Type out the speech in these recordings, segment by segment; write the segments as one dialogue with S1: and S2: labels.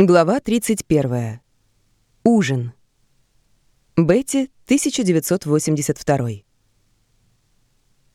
S1: Глава 31. Ужин. Бетти, 1982.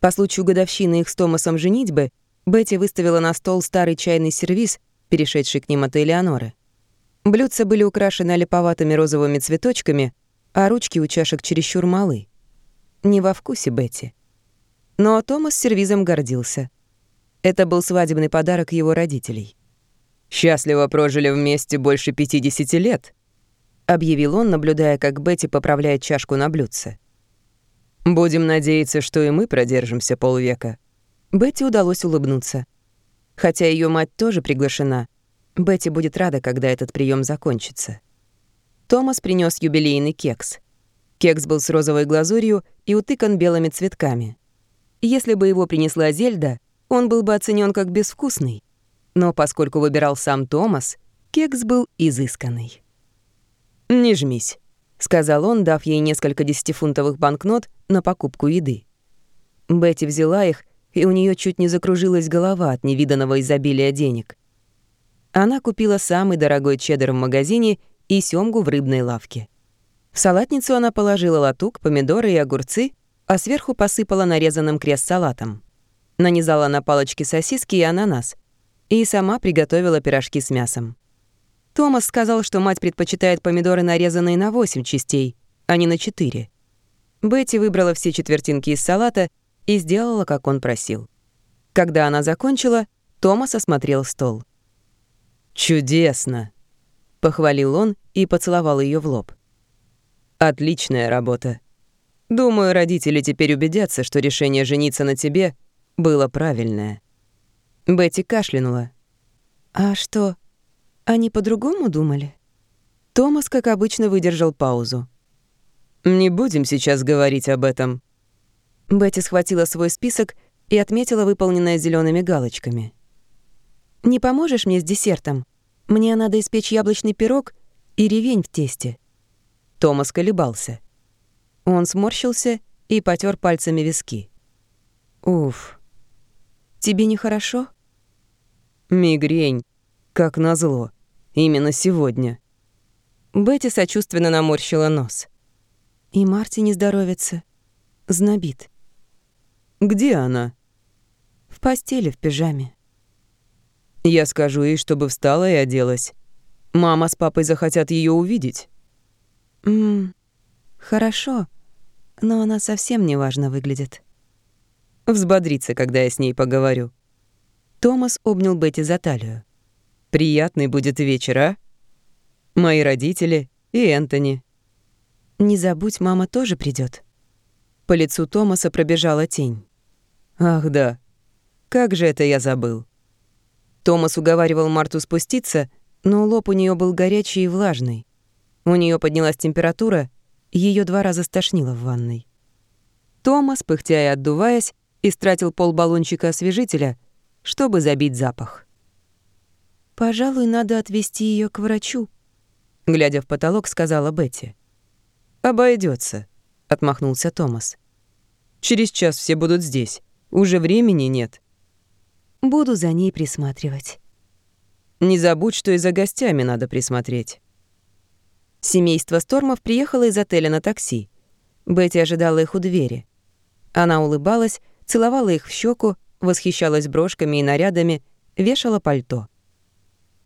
S1: По случаю годовщины их с Томасом женитьбы, Бетти выставила на стол старый чайный сервиз, перешедший к ним от Элеоноры. Блюдца были украшены липоватыми розовыми цветочками, а ручки у чашек чересчур малы. Не во вкусе Бетти. Но Томас сервизом гордился. Это был свадебный подарок его родителей.
S2: Счастливо прожили вместе больше 50 лет», — объявил он, наблюдая, как Бетти поправляет чашку на блюдце. «Будем надеяться, что и мы продержимся полвека».
S1: Бетти удалось улыбнуться. Хотя ее мать тоже приглашена, Бетти будет рада, когда этот прием закончится. Томас принес юбилейный кекс. Кекс был с розовой глазурью и утыкан белыми цветками. Если бы его принесла Зельда, он был бы оценен как безвкусный. Но поскольку выбирал сам Томас, кекс был изысканный.
S2: «Не жмись», —
S1: сказал он, дав ей несколько десятифунтовых банкнот на покупку еды. Бетти взяла их, и у нее чуть не закружилась голова от невиданного изобилия денег. Она купила самый дорогой чеддер в магазине и сёмгу в рыбной лавке. В салатницу она положила латук, помидоры и огурцы, а сверху посыпала нарезанным крест-салатом. Нанизала на палочки сосиски и ананас — и сама приготовила пирожки с мясом. Томас сказал, что мать предпочитает помидоры, нарезанные на 8 частей, а не на 4. Бетти выбрала все четвертинки из салата и сделала, как он просил. Когда она закончила, Томас осмотрел стол.
S2: «Чудесно!» — похвалил он и поцеловал ее в лоб. «Отличная работа. Думаю, родители теперь убедятся, что решение жениться на тебе было правильное».
S1: Бетти кашлянула. «А что, они по-другому думали?» Томас, как обычно, выдержал паузу.
S2: «Не будем сейчас говорить об этом».
S1: Бетти схватила свой список и отметила выполненное зелеными галочками. «Не поможешь мне с десертом? Мне надо испечь яблочный пирог и ревень в тесте». Томас колебался. Он сморщился и потер пальцами виски. «Уф, тебе нехорошо?»
S2: Мигрень. Как назло. Именно сегодня.
S1: Бетти сочувственно наморщила нос. И Марти не здоровится. Знобит.
S2: Где она?
S1: В постели, в пижаме.
S2: Я скажу ей, чтобы встала и оделась. Мама с папой захотят ее увидеть.
S1: Мм, хорошо, но она совсем неважно выглядит.
S2: Взбодрится, когда я с ней поговорю.
S1: Томас обнял Бетти за талию.
S2: «Приятный будет вечер, а? Мои родители и Энтони».
S1: «Не забудь, мама тоже придет. По лицу Томаса пробежала тень.
S2: «Ах да, как же это я забыл».
S1: Томас уговаривал Марту спуститься, но лоб у нее был горячий и влажный. У нее поднялась температура, ее два раза стошнило в ванной. Томас, пыхтя и отдуваясь, истратил пол баллончика освежителя — чтобы забить запах. «Пожалуй, надо отвезти ее к врачу», — глядя в потолок, сказала Бетти.
S2: Обойдется, отмахнулся Томас. «Через час все будут здесь. Уже времени нет».
S1: «Буду за ней присматривать».
S2: «Не забудь, что и за гостями надо присмотреть».
S1: Семейство Стормов приехало из отеля на такси. Бетти ожидала их у двери. Она улыбалась, целовала их в щеку, восхищалась брошками и нарядами, вешала пальто.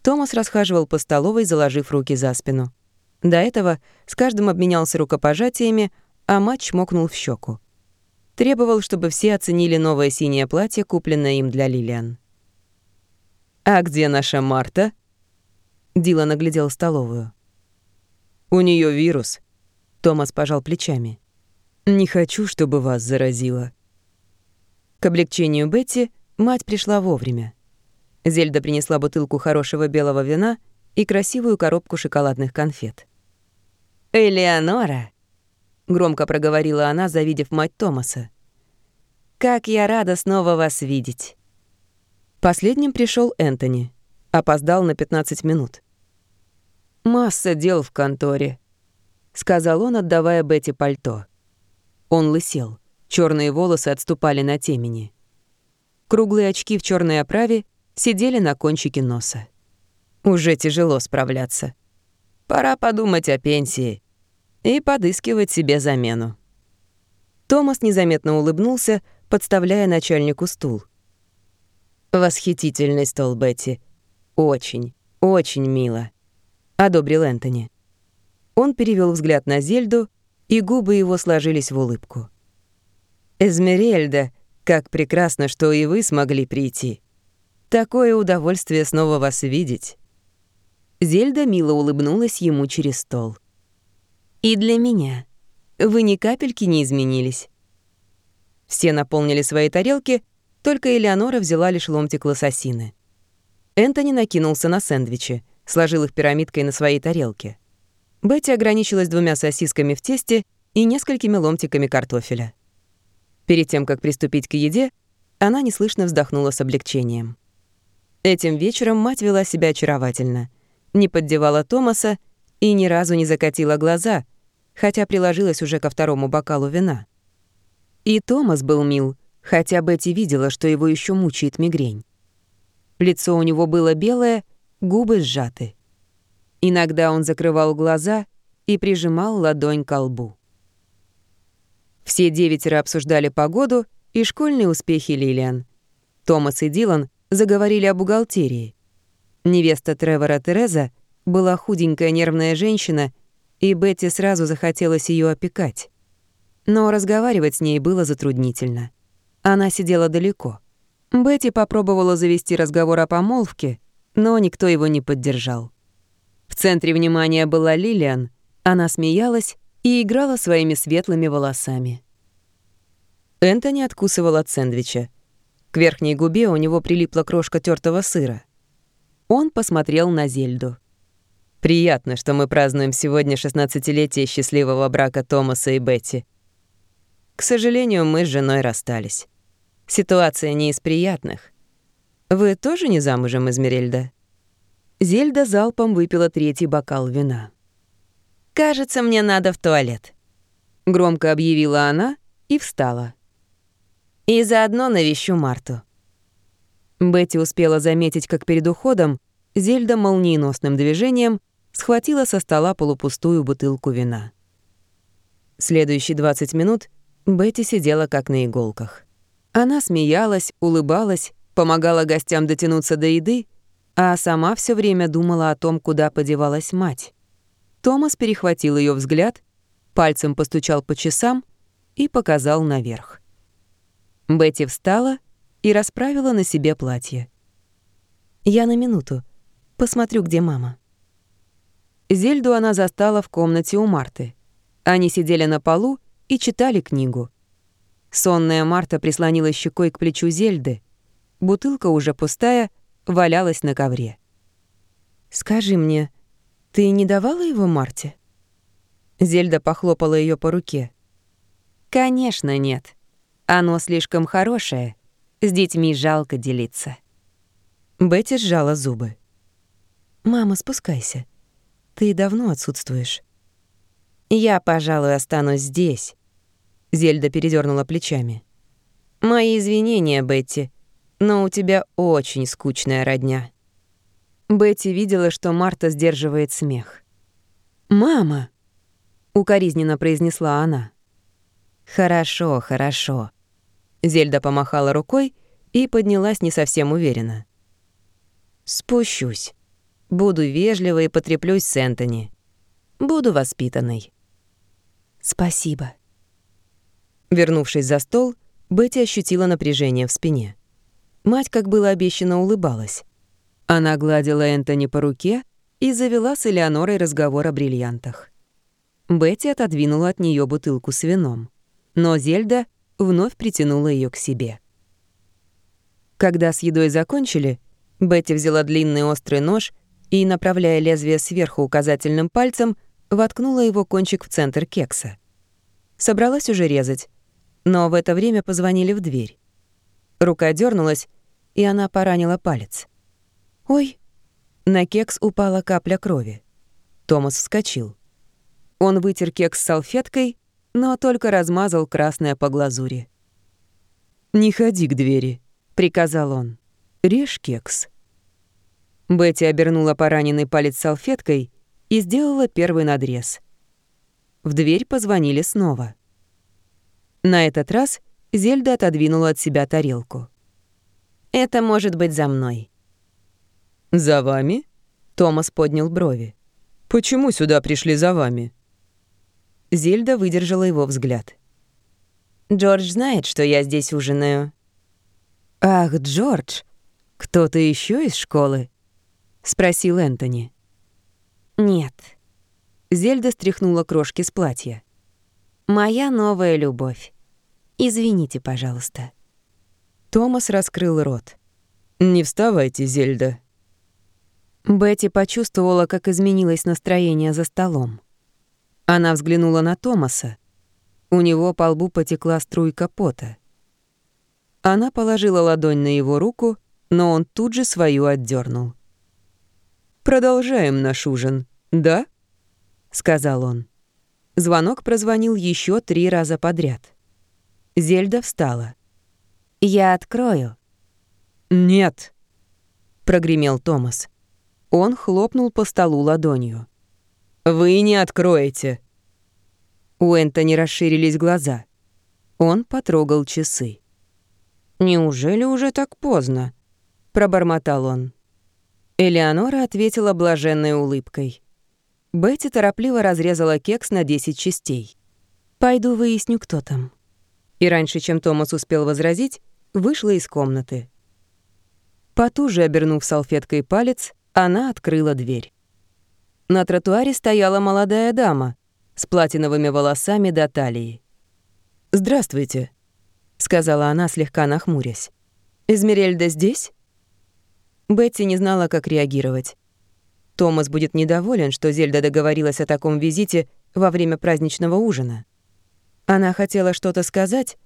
S1: Томас расхаживал по столовой, заложив руки за спину. До этого с каждым обменялся рукопожатиями, а мать чмокнул в щеку. Требовал, чтобы все оценили новое синее платье, купленное им для Лилиан.
S2: «А где наша Марта?»
S1: Дила наглядел столовую.
S2: «У нее вирус», —
S1: Томас пожал плечами.
S2: «Не хочу, чтобы вас заразило».
S1: К облегчению Бетти мать пришла вовремя. Зельда принесла бутылку хорошего белого вина и красивую коробку шоколадных конфет. «Элеонора!» — громко проговорила она, завидев мать Томаса. «Как я рада снова вас видеть!» Последним пришел Энтони. Опоздал на 15 минут. «Масса дел в конторе», — сказал он, отдавая Бетти пальто. Он лысел. Черные волосы отступали на темени. Круглые очки в черной оправе сидели на кончике носа. Уже тяжело справляться. Пора подумать о пенсии и подыскивать себе замену. Томас незаметно улыбнулся, подставляя начальнику стул. «Восхитительный стол, Бетти. Очень, очень мило», — одобрил Энтони. Он перевел взгляд на Зельду, и губы его сложились в улыбку. «Эзмерельда, как прекрасно, что и вы смогли прийти. Такое удовольствие снова вас видеть». Зельда мило улыбнулась ему через стол. «И для меня. Вы ни капельки не изменились». Все наполнили свои тарелки, только Элеонора взяла лишь ломтик лососины. Энтони накинулся на сэндвичи, сложил их пирамидкой на своей тарелке. Бетти ограничилась двумя сосисками в тесте и несколькими ломтиками картофеля. Перед тем, как приступить к еде, она неслышно вздохнула с облегчением. Этим вечером мать вела себя очаровательно, не поддевала Томаса и ни разу не закатила глаза, хотя приложилась уже ко второму бокалу вина. И Томас был мил, хотя Бетти видела, что его еще мучает мигрень. Лицо у него было белое, губы сжаты. Иногда он закрывал глаза и прижимал ладонь к лбу. Все девятеро обсуждали погоду и школьные успехи Лилиан. Томас и Дилан заговорили о бухгалтерии. Невеста Тревора Тереза была худенькая нервная женщина, и Бетти сразу захотелось ее опекать. Но разговаривать с ней было затруднительно. Она сидела далеко. Бетти попробовала завести разговор о помолвке, но никто его не поддержал. В центре внимания была Лилиан. Она смеялась и играла своими светлыми волосами. Энтони откусывал от сэндвича. К верхней губе у него прилипла крошка тертого сыра. Он посмотрел на Зельду. «Приятно, что мы празднуем сегодня шестнадцатилетие счастливого брака Томаса и Бетти. К сожалению, мы с женой расстались. Ситуация не из приятных. Вы тоже не замужем, Измерельда?» Зельда залпом выпила третий бокал вина. «Кажется, мне надо в туалет», — громко объявила она и встала. «И заодно навещу Марту». Бетти успела заметить, как перед уходом Зельда молниеносным движением схватила со стола полупустую бутылку вина. Следующие 20 минут Бетти сидела как на иголках. Она смеялась, улыбалась, помогала гостям дотянуться до еды — а сама все время думала о том, куда подевалась мать. Томас перехватил ее взгляд, пальцем постучал по часам и показал наверх. Бетти встала и расправила на себе платье. «Я на минуту. Посмотрю, где мама». Зельду она застала в комнате у Марты. Они сидели на полу и читали книгу. Сонная Марта прислонила щекой к плечу Зельды. Бутылка уже пустая — валялась на ковре. «Скажи мне, ты не давала его Марте?» Зельда похлопала ее по руке. «Конечно нет. Оно слишком хорошее. С детьми жалко делиться». Бетти сжала зубы. «Мама, спускайся. Ты давно отсутствуешь». «Я, пожалуй, останусь здесь». Зельда передернула плечами. «Мои извинения, Бетти но у тебя очень скучная родня». Бетти видела, что Марта сдерживает смех. «Мама!» — укоризненно произнесла она. «Хорошо, хорошо». Зельда помахала рукой и поднялась не совсем уверенно. «Спущусь. Буду вежливой и потреплюсь с Энтони. Буду воспитанной». «Спасибо». Вернувшись за стол, Бетти ощутила напряжение в спине. Мать, как было обещано, улыбалась. Она гладила Энтони по руке и завела с Элеонорой разговор о бриллиантах. Бетти отодвинула от нее бутылку с вином, но Зельда вновь притянула ее к себе. Когда с едой закончили, Бетти взяла длинный острый нож и, направляя лезвие сверху указательным пальцем, воткнула его кончик в центр кекса. Собралась уже резать, но в это время позвонили в дверь. Рука дернулась, и она поранила палец. «Ой!» На кекс упала капля крови. Томас вскочил. Он вытер кекс салфеткой, но только размазал красное по глазури. «Не ходи к двери», — приказал он. «Режь кекс». Бетти обернула пораненный палец салфеткой и сделала первый надрез. В дверь позвонили снова. На этот раз Зельда отодвинула от себя тарелку. «Это может быть за мной».
S2: «За вами?»
S1: Томас поднял брови.
S2: «Почему сюда пришли за вами?»
S1: Зельда выдержала его взгляд. «Джордж знает, что я здесь ужинаю». «Ах, Джордж, кто-то еще из школы?» — спросил Энтони. «Нет». Зельда стряхнула крошки с платья. «Моя новая любовь. Извините, пожалуйста». Томас раскрыл рот.
S2: «Не вставайте, Зельда».
S1: Бетти почувствовала, как изменилось настроение за столом. Она взглянула на Томаса. У него по лбу потекла струйка пота. Она положила ладонь на его руку, но он тут же свою отдернул.
S2: «Продолжаем наш ужин, да?»
S1: — сказал он. Звонок прозвонил еще три раза подряд. Зельда встала. «Я открою».
S2: «Нет», —
S1: прогремел Томас. Он хлопнул по столу ладонью.
S2: «Вы не откроете».
S1: У Энтони расширились глаза. Он потрогал часы. «Неужели уже так поздно?» — пробормотал он. Элеонора ответила блаженной улыбкой. Бетти торопливо разрезала кекс на 10 частей. «Пойду выясню, кто там». И раньше, чем Томас успел возразить, вышла из комнаты. Потуже обернув салфеткой палец, она открыла дверь. На тротуаре стояла молодая дама с платиновыми волосами до талии.
S2: «Здравствуйте», — сказала она, слегка нахмурясь.
S1: «Эзмерельда здесь?» Бетти не знала, как реагировать. Томас будет недоволен, что Зельда договорилась о таком визите во время праздничного ужина. Она хотела что-то сказать,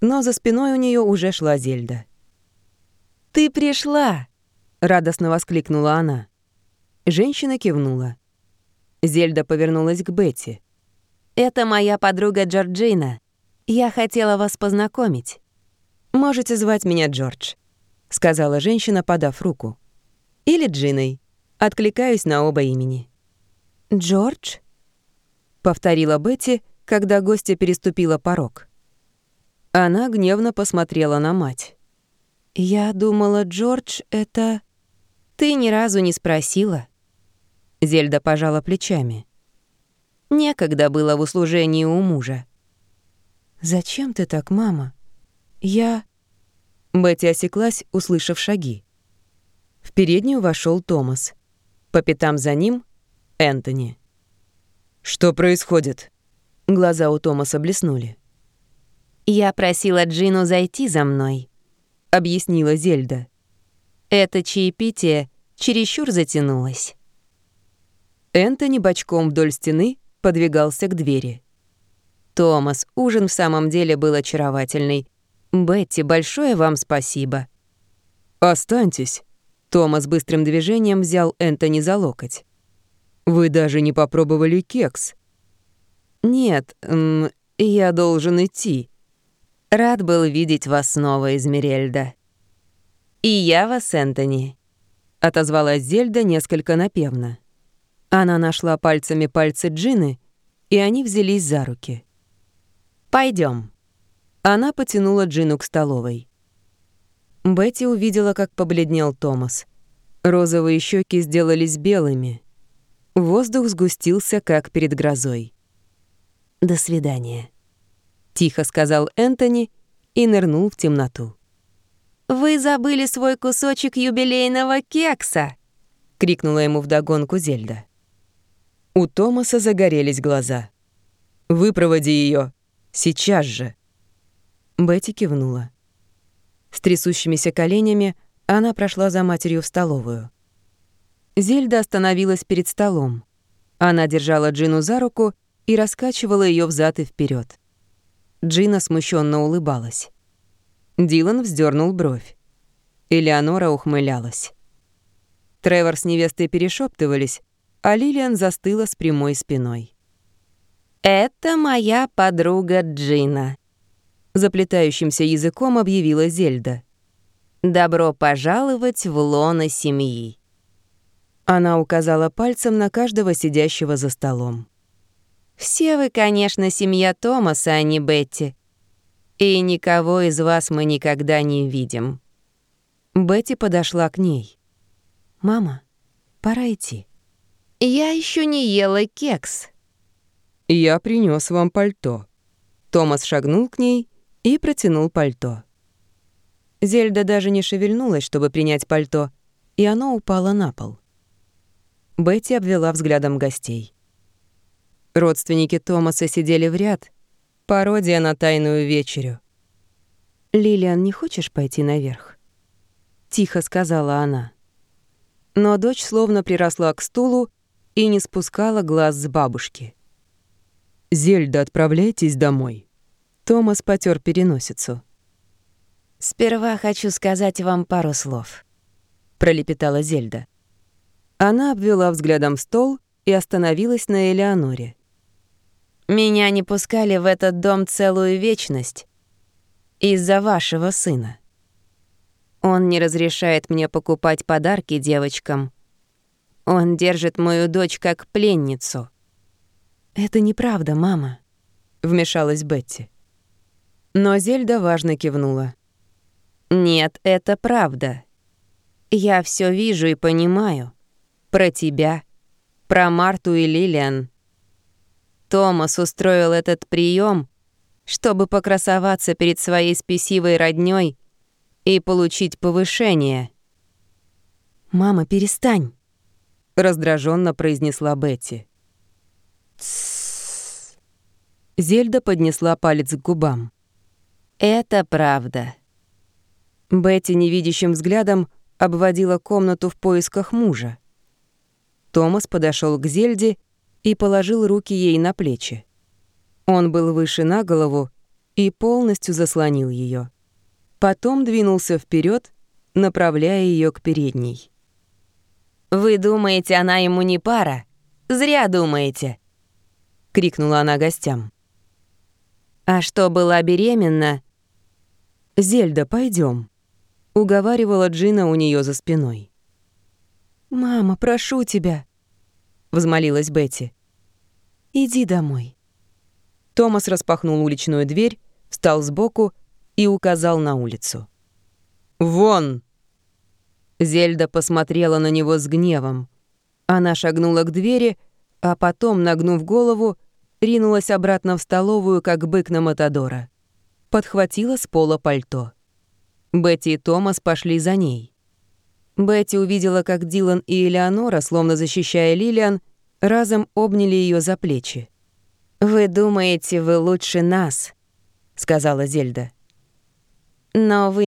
S1: но за спиной у нее уже шла Зельда. «Ты пришла!» — радостно воскликнула она. Женщина кивнула. Зельда повернулась к Бетти. «Это моя подруга Джорджина. Я хотела вас познакомить. Можете звать меня Джордж», — сказала женщина, подав руку. «Или Джиной. Откликаюсь на оба имени». «Джордж?» — повторила Бетти, когда гостья переступила порог. Она гневно посмотрела на мать. «Я думала, Джордж — это...» «Ты ни разу не спросила», Зельда пожала плечами. Некогда было в услужении у мужа. «Зачем ты так, мама? Я...» Бетти осеклась, услышав шаги. В переднюю вошел Томас. По пятам за ним — Энтони.
S2: «Что происходит?»
S1: Глаза у Томаса блеснули. «Я просила Джину зайти за мной», — объяснила Зельда. «Это чаепитие чересчур затянулось». Энтони бочком вдоль стены подвигался к двери. «Томас, ужин в самом деле был очаровательный. Бетти, большое вам спасибо».
S2: «Останьтесь».
S1: Томас быстрым движением взял Энтони за локоть.
S2: «Вы даже не попробовали кекс».
S1: «Нет, я должен идти. Рад был видеть вас снова, Измерельда». «И я вас, Энтони», — отозвалась Зельда несколько напевно. Она нашла пальцами пальцы Джины, и они взялись за руки. Пойдем. Она потянула Джину к столовой. Бетти увидела, как побледнел Томас. Розовые щеки сделались белыми. Воздух сгустился, как перед грозой. «До свидания», — тихо сказал Энтони и нырнул в темноту. «Вы забыли свой кусочек юбилейного кекса!» — крикнула ему вдогонку Зельда. У Томаса загорелись глаза. «Выпроводи ее Сейчас же!» Бетти кивнула. С трясущимися коленями она прошла за матерью в столовую. Зельда остановилась перед столом. Она держала Джину за руку и раскачивала ее взад и вперед. Джина смущенно улыбалась. Дилан вздернул бровь. Элеонора ухмылялась. Тревор с невестой перешептывались, а Лилиан застыла с прямой спиной. «Это моя подруга Джина», — заплетающимся языком объявила Зельда. «Добро пожаловать в лоно семьи». Она указала пальцем на каждого сидящего за столом.
S3: «Все вы, конечно, семья Томаса, а не Бетти. И никого из вас мы никогда не видим».
S1: Бетти подошла к ней. «Мама, пора идти».
S3: «Я еще не ела кекс».
S2: «Я принес вам пальто».
S1: Томас шагнул к ней и протянул пальто. Зельда даже не шевельнулась, чтобы принять пальто, и оно упало на пол. Бетти обвела взглядом гостей. Родственники Томаса сидели в ряд, пародия на тайную вечерю. «Лилиан, не хочешь пойти наверх?» Тихо сказала она. Но дочь словно приросла к стулу и не спускала глаз с бабушки.
S2: «Зельда, отправляйтесь домой».
S1: Томас потер переносицу.
S3: «Сперва хочу сказать вам пару слов», — пролепетала Зельда.
S1: Она обвела взглядом стол и остановилась на Элеоноре.
S3: «Меня не пускали в этот дом целую вечность из-за вашего сына. Он не разрешает мне покупать подарки девочкам. Он держит мою дочь как пленницу.
S1: «Это неправда, мама», — вмешалась Бетти. Но Зельда важно кивнула.
S3: «Нет, это правда. Я все вижу и понимаю. Про тебя, про Марту и Лилиан. Томас устроил этот прием, чтобы покрасоваться перед своей спесивой роднёй и получить повышение».
S1: «Мама, перестань», — раздраженно произнесла Бетти. Зельда поднесла палец к губам.
S3: «Это правда».
S1: Бетти невидящим взглядом обводила комнату в поисках мужа. Томас подошел к Зельде положил руки ей на плечи. Он был выше на голову и полностью заслонил ее. Потом двинулся вперед, направляя ее к передней.
S3: «Вы думаете, она ему не пара? Зря думаете!» — крикнула она гостям. «А что была беременна?»
S1: «Зельда, пойдем, уговаривала Джина у нее за спиной. «Мама, прошу тебя», — взмолилась Бетти. «Иди домой». Томас распахнул уличную дверь, встал сбоку и указал на улицу.
S2: «Вон!»
S1: Зельда посмотрела на него с гневом. Она шагнула к двери, а потом, нагнув голову, ринулась обратно в столовую, как бык на Матадора. Подхватила с пола пальто. Бетти и Томас пошли за ней. Бетти увидела, как Дилан и Элеонора, словно защищая Лилиан, разом обняли ее за плечи.
S3: «Вы думаете, вы лучше нас», — сказала Зельда. «Но вы